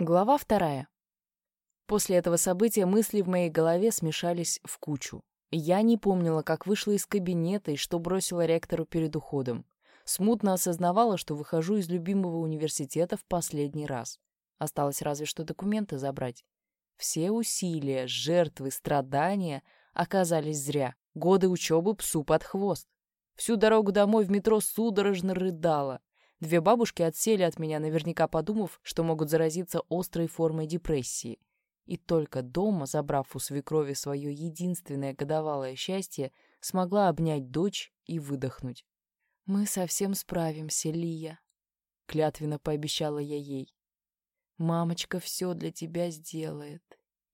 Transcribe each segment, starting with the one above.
Глава вторая. После этого события мысли в моей голове смешались в кучу. Я не помнила, как вышла из кабинета и что бросила ректору перед уходом. Смутно осознавала, что выхожу из любимого университета в последний раз. Осталось разве что документы забрать. Все усилия, жертвы, страдания оказались зря. Годы учебы псу под хвост. Всю дорогу домой в метро судорожно рыдала. Две бабушки отсели от меня, наверняка подумав, что могут заразиться острой формой депрессии. И только дома, забрав у свекрови свое единственное годовалое счастье, смогла обнять дочь и выдохнуть. «Мы совсем справимся, Лия», — клятвенно пообещала я ей. «Мамочка все для тебя сделает.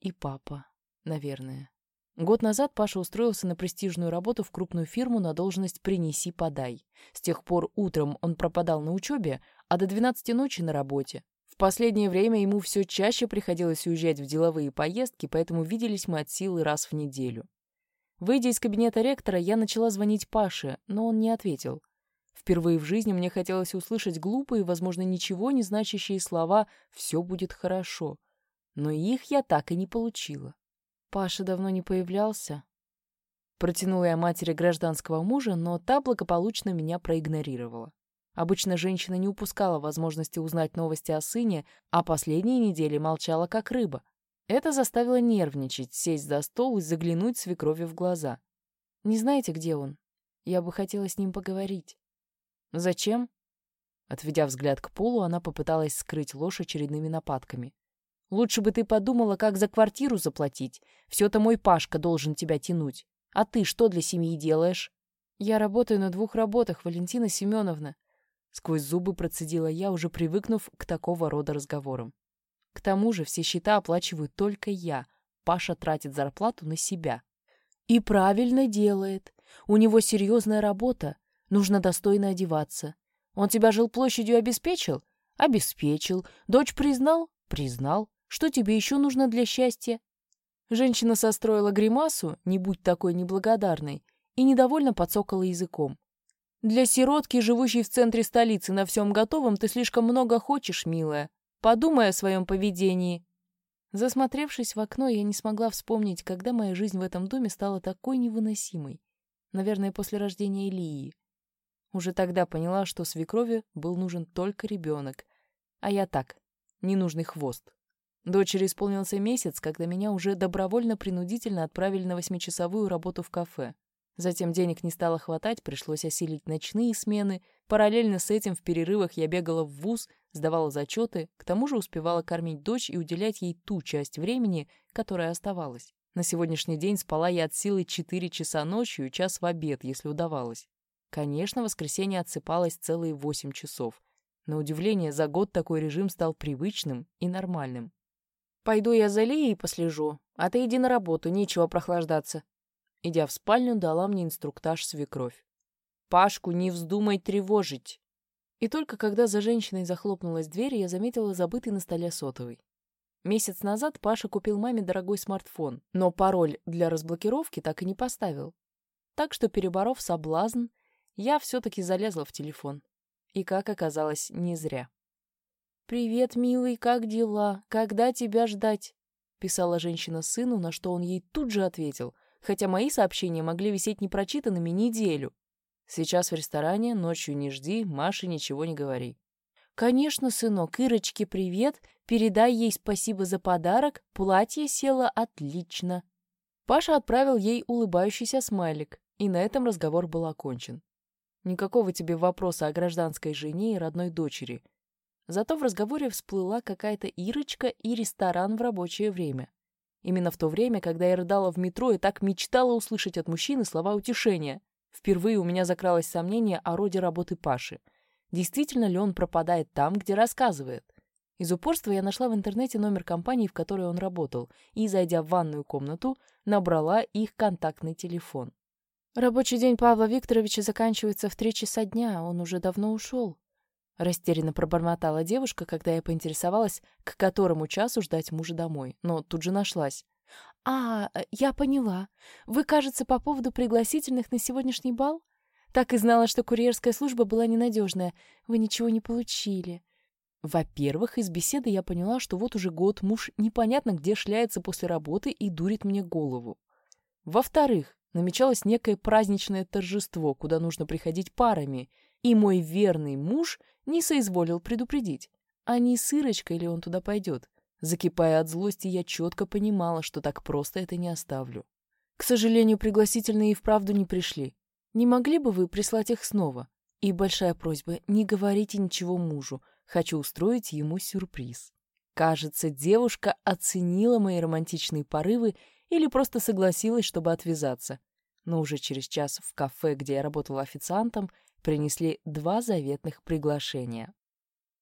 И папа, наверное». Год назад Паша устроился на престижную работу в крупную фирму на должность «принеси-подай». С тех пор утром он пропадал на учебе, а до 12 ночи на работе. В последнее время ему все чаще приходилось уезжать в деловые поездки, поэтому виделись мы от силы раз в неделю. Выйдя из кабинета ректора, я начала звонить Паше, но он не ответил. Впервые в жизни мне хотелось услышать глупые, возможно, ничего не значащие слова «все будет хорошо». Но их я так и не получила. Паша давно не появлялся. Протянула я матери гражданского мужа, но та благополучно меня проигнорировала. Обычно женщина не упускала возможности узнать новости о сыне, а последние недели молчала как рыба. Это заставило нервничать, сесть за стол и заглянуть свекрови в глаза. «Не знаете, где он? Я бы хотела с ним поговорить». «Зачем?» Отведя взгляд к полу, она попыталась скрыть ложь очередными нападками. Лучше бы ты подумала, как за квартиру заплатить. Все-то мой Пашка должен тебя тянуть. А ты что для семьи делаешь?» «Я работаю на двух работах, Валентина Семеновна», — сквозь зубы процедила я, уже привыкнув к такого рода разговорам. «К тому же все счета оплачиваю только я. Паша тратит зарплату на себя». «И правильно делает. У него серьезная работа. Нужно достойно одеваться. Он тебя жилплощадью обеспечил? Обеспечил. Дочь признал? Признал. Что тебе еще нужно для счастья?» Женщина состроила гримасу, не будь такой неблагодарной, и недовольно подсокала языком. «Для сиротки, живущей в центре столицы на всем готовом, ты слишком много хочешь, милая. Подумай о своем поведении». Засмотревшись в окно, я не смогла вспомнить, когда моя жизнь в этом доме стала такой невыносимой. Наверное, после рождения Илии. Уже тогда поняла, что свекрови был нужен только ребенок, а я так, ненужный хвост. Дочери исполнился месяц, когда меня уже добровольно-принудительно отправили на восьмичасовую работу в кафе. Затем денег не стало хватать, пришлось осилить ночные смены. Параллельно с этим в перерывах я бегала в вуз, сдавала зачеты, к тому же успевала кормить дочь и уделять ей ту часть времени, которая оставалась. На сегодняшний день спала я от силы 4 часа ночью и час в обед, если удавалось. Конечно, воскресенье отсыпалось целые 8 часов. На удивление, за год такой режим стал привычным и нормальным. Пойду я за Лией послежу, а ты иди на работу, нечего прохлаждаться. Идя в спальню, дала мне инструктаж свекровь. Пашку не вздумай тревожить. И только когда за женщиной захлопнулась дверь, я заметила забытый на столе сотовый. Месяц назад Паша купил маме дорогой смартфон, но пароль для разблокировки так и не поставил. Так что, переборов соблазн, я все-таки залезла в телефон. И, как оказалось, не зря. «Привет, милый, как дела? Когда тебя ждать?» Писала женщина сыну, на что он ей тут же ответил, хотя мои сообщения могли висеть непрочитанными неделю. «Сейчас в ресторане, ночью не жди, Маше ничего не говори». «Конечно, сынок, Ирочке привет, передай ей спасибо за подарок, платье село отлично». Паша отправил ей улыбающийся смайлик, и на этом разговор был окончен. Никакого тебе вопроса о гражданской жене и родной дочери — Зато в разговоре всплыла какая-то Ирочка и ресторан в рабочее время. Именно в то время, когда я рыдала в метро и так мечтала услышать от мужчины слова утешения. Впервые у меня закралось сомнение о роде работы Паши. Действительно ли он пропадает там, где рассказывает? Из упорства я нашла в интернете номер компании, в которой он работал, и, зайдя в ванную комнату, набрала их контактный телефон. «Рабочий день Павла Викторовича заканчивается в три часа дня, он уже давно ушел», Растерянно пробормотала девушка, когда я поинтересовалась, к которому часу ждать мужа домой, но тут же нашлась. «А, я поняла. Вы, кажется, по поводу пригласительных на сегодняшний бал? Так и знала, что курьерская служба была ненадежная. Вы ничего не получили». Во-первых, из беседы я поняла, что вот уже год муж непонятно где шляется после работы и дурит мне голову. Во-вторых, намечалось некое праздничное торжество, куда нужно приходить парами, и мой верный муж не соизволил предупредить, а не с ли он туда пойдет. Закипая от злости, я четко понимала, что так просто это не оставлю. К сожалению, пригласительные и вправду не пришли. Не могли бы вы прислать их снова? И большая просьба, не говорите ничего мужу, хочу устроить ему сюрприз. Кажется, девушка оценила мои романтичные порывы или просто согласилась, чтобы отвязаться. Но уже через час в кафе, где я работала официантом, принесли два заветных приглашения.